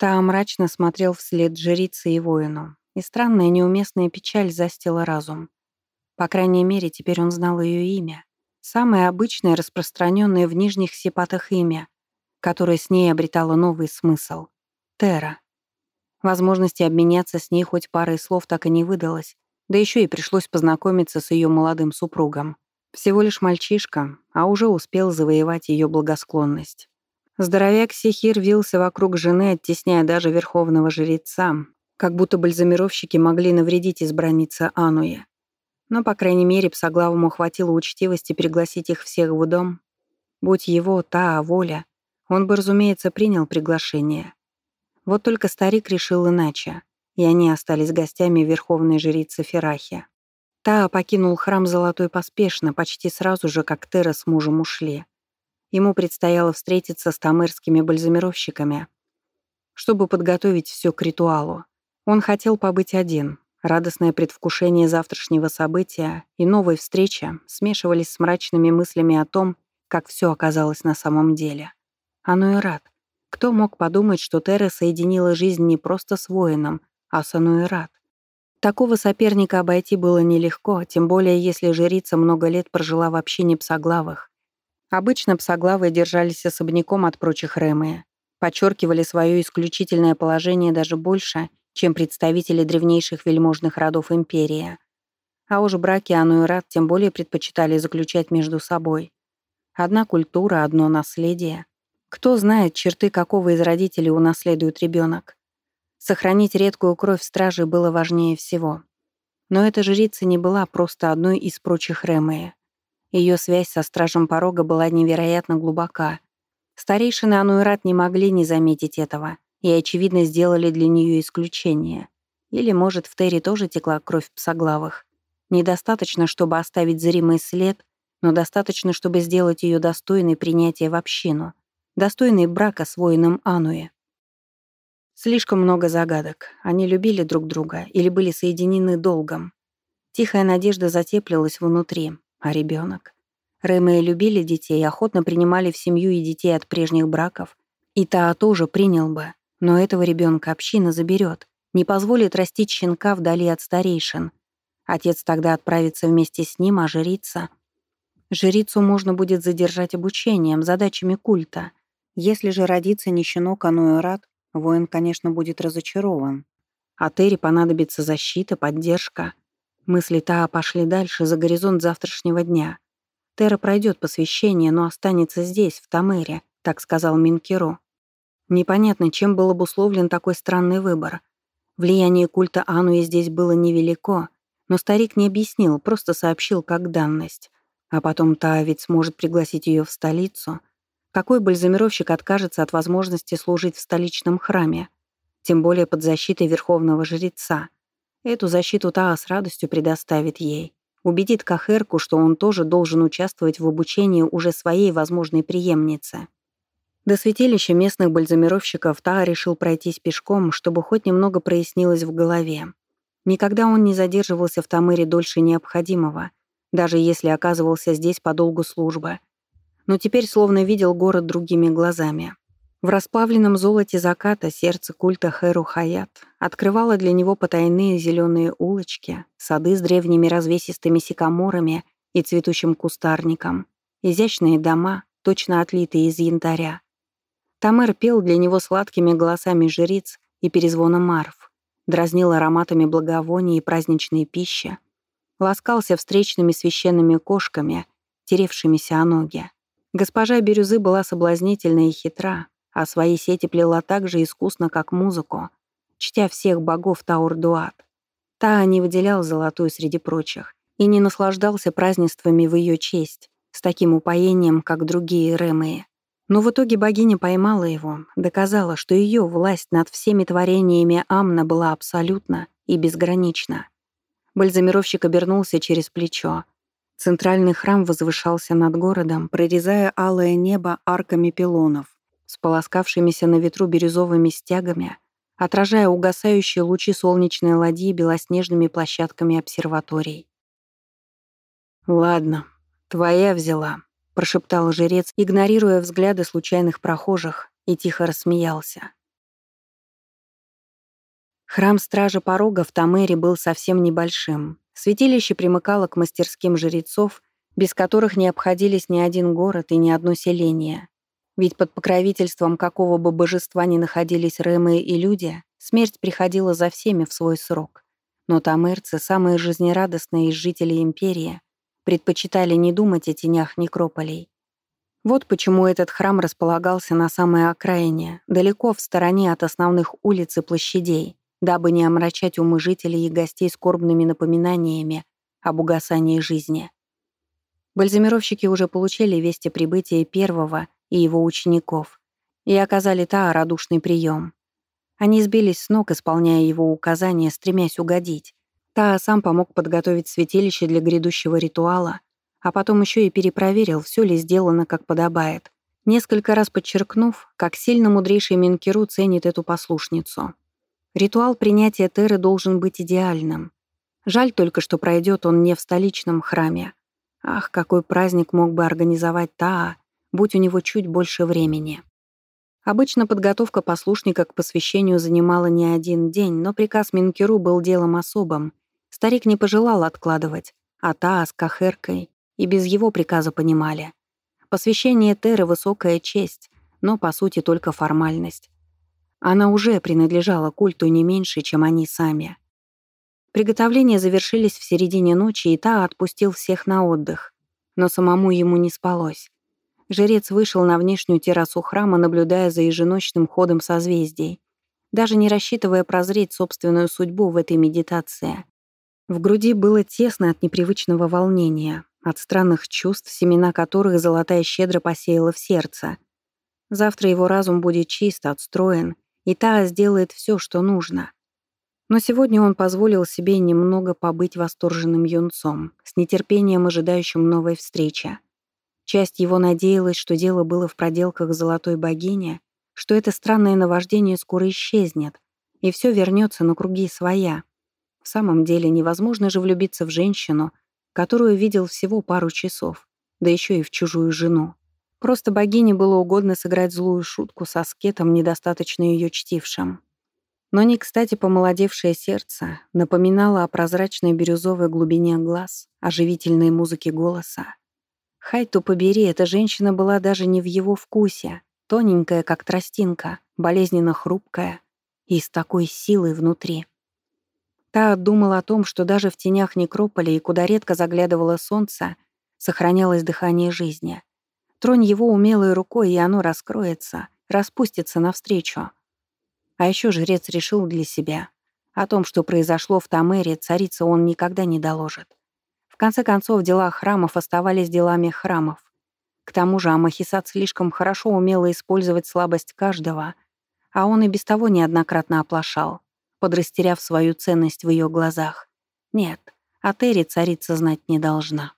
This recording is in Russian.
Та мрачно смотрел вслед жрице и воину, и странная неуместная печаль застила разум. По крайней мере, теперь он знал ее имя. Самое обычное, распространенное в нижних сипатах имя, которое с ней обретало новый смысл — Тера. Возможности обменяться с ней хоть парой слов так и не выдалось, да еще и пришлось познакомиться с ее молодым супругом. Всего лишь мальчишка, а уже успел завоевать ее благосклонность. Здоровяк Сихир вился вокруг жены, оттесняя даже верховного жреца, как будто бальзамировщики могли навредить избраннице Ануе. Но, по крайней мере, псоглавому хватило учтивости пригласить их всех в дом. Будь его та воля, он бы, разумеется, принял приглашение. Вот только старик решил иначе и они остались гостями верховной жрицы Ферахи. Та покинул храм Золотой поспешно, почти сразу же, как Тера с мужем ушли. Ему предстояло встретиться с тамырскими бальзамировщиками, чтобы подготовить все к ритуалу. Он хотел побыть один. Радостное предвкушение завтрашнего события и новой встречи смешивались с мрачными мыслями о том, как все оказалось на самом деле. Оно и рад. Кто мог подумать, что Тера соединила жизнь не просто с воином, Асану и рад. Такого соперника обойти было нелегко, тем более если жрица много лет прожила в общине псоглавых. Обычно псоглавы держались особняком от прочих Рэмэя, подчеркивали свое исключительное положение даже больше, чем представители древнейших вельможных родов империи. А уж браки Ану и Рад тем более предпочитали заключать между собой. Одна культура, одно наследие. Кто знает, черты какого из родителей унаследует ребенок. Сохранить редкую кровь стражи было важнее всего. Но эта жрица не была просто одной из прочих Рэмэя. Ее связь со стражем порога была невероятно глубока. Старейшины Ануэрат не могли не заметить этого и, очевидно, сделали для нее исключение. Или, может, в Терри тоже текла кровь псоглавых. Недостаточно, чтобы оставить зримый след, но достаточно, чтобы сделать ее достойной принятия в общину, достойной брака с воином Ануэ. Слишком много загадок. Они любили друг друга или были соединены долгом. Тихая надежда затеплилась внутри. А ребенок? Рэмэи любили детей, охотно принимали в семью и детей от прежних браков. И та тоже принял бы. Но этого ребенка община заберет, не позволит растить щенка вдали от старейшин. Отец тогда отправится вместе с ним, а жрица... Жрицу можно будет задержать обучением, задачами культа. Если же родится не щенок, а Нуэрат, Воин, конечно, будет разочарован. А Терри понадобится защита, поддержка. Мысли Таа пошли дальше, за горизонт завтрашнего дня. Тера пройдет посвящение, но останется здесь, в Тамере, так сказал Минкиро. Непонятно, чем был обусловлен такой странный выбор. Влияние культа Ануи здесь было невелико, но старик не объяснил, просто сообщил как данность. А потом Таа ведь сможет пригласить ее в столицу — какой бальзамировщик откажется от возможности служить в столичном храме, тем более под защитой верховного жреца? Эту защиту Таа с радостью предоставит ей. Убедит Кахерку, что он тоже должен участвовать в обучении уже своей возможной преемницы. До святилища местных бальзамировщиков Таа решил пройтись пешком, чтобы хоть немного прояснилось в голове. Никогда он не задерживался в Тамыре дольше необходимого, даже если оказывался здесь по долгу службы — но теперь словно видел город другими глазами. В расплавленном золоте заката сердце культа Хэру Хаят открывало для него потайные зеленые улочки, сады с древними развесистыми сикаморами и цветущим кустарником, изящные дома, точно отлитые из янтаря. Тамер пел для него сладкими голосами жриц и перезвоном арф, дразнил ароматами благовоний и праздничной пищи, ласкался встречными священными кошками, теревшимися о ноги. Госпожа Бирюзы была соблазнительна и хитра, а свои сети плела так же искусно, как музыку, чтя всех богов Таурдуат. Та не выделял золотую среди прочих и не наслаждался празднествами в ее честь, с таким упоением, как другие Ремеи. Но в итоге богиня поймала его, доказала, что ее власть над всеми творениями Амна была абсолютна и безгранична. Бальзамировщик обернулся через плечо, Центральный храм возвышался над городом, прорезая алое небо арками пилонов, с полоскавшимися на ветру бирюзовыми стягами, отражая угасающие лучи солнечной ладьи белоснежными площадками обсерваторий. «Ладно, твоя взяла», — прошептал жрец, игнорируя взгляды случайных прохожих, и тихо рассмеялся. Храм Стражи Порога в Тамере был совсем небольшим. Святилище примыкало к мастерским жрецов, без которых не обходились ни один город и ни одно селение. Ведь под покровительством какого бы божества ни находились Рэмы и люди, смерть приходила за всеми в свой срок. Но тамерцы, самые жизнерадостные из жителей империи, предпочитали не думать о тенях некрополей. Вот почему этот храм располагался на самой окраине, далеко в стороне от основных улиц и площадей, дабы не омрачать умы жителей и гостей скорбными напоминаниями об угасании жизни. Бальзамировщики уже получили вести прибытия первого и его учеников и оказали Таа радушный прием. Они сбились с ног, исполняя его указания, стремясь угодить. Таа сам помог подготовить святилище для грядущего ритуала, а потом еще и перепроверил, все ли сделано как подобает, несколько раз подчеркнув, как сильно мудрейший Минкеру ценит эту послушницу. Ритуал принятия Теры должен быть идеальным. Жаль только, что пройдет он не в столичном храме. Ах, какой праздник мог бы организовать Таа, будь у него чуть больше времени. Обычно подготовка послушника к посвящению занимала не один день, но приказ Минкеру был делом особым. Старик не пожелал откладывать, а та с Кахеркой и без его приказа понимали. Посвящение Теры — высокая честь, но, по сути, только формальность. Она уже принадлежала культу не меньше, чем они сами. Приготовления завершились в середине ночи, и Та отпустил всех на отдых. Но самому ему не спалось. Жрец вышел на внешнюю террасу храма, наблюдая за еженочным ходом созвездий, даже не рассчитывая прозреть собственную судьбу в этой медитации. В груди было тесно от непривычного волнения, от странных чувств, семена которых золотая щедро посеяла в сердце. Завтра его разум будет чист, отстроен, и Таа сделает все, что нужно. Но сегодня он позволил себе немного побыть восторженным юнцом, с нетерпением ожидающим новой встречи. Часть его надеялась, что дело было в проделках золотой богини, что это странное наваждение скоро исчезнет, и все вернется на круги своя. В самом деле невозможно же влюбиться в женщину, которую видел всего пару часов, да еще и в чужую жену. Просто богине было угодно сыграть злую шутку со скетом, недостаточно ее чтившим. Но не кстати помолодевшее сердце напоминало о прозрачной бирюзовой глубине глаз, оживительной музыке голоса. Хайту побери, эта женщина была даже не в его вкусе. Тоненькая, как тростинка, болезненно хрупкая и с такой силой внутри. Та думала о том, что даже в тенях некрополя и куда редко заглядывало солнце, сохранялось дыхание жизни. Тронь его умелой рукой, и оно раскроется, распустится навстречу. А еще жрец решил для себя. О том, что произошло в Тамере, царица он никогда не доложит конце концов, дела храмов оставались делами храмов. К тому же Амахисат слишком хорошо умела использовать слабость каждого, а он и без того неоднократно оплошал, подрастеряв свою ценность в ее глазах. Нет, о Терри царица знать не должна.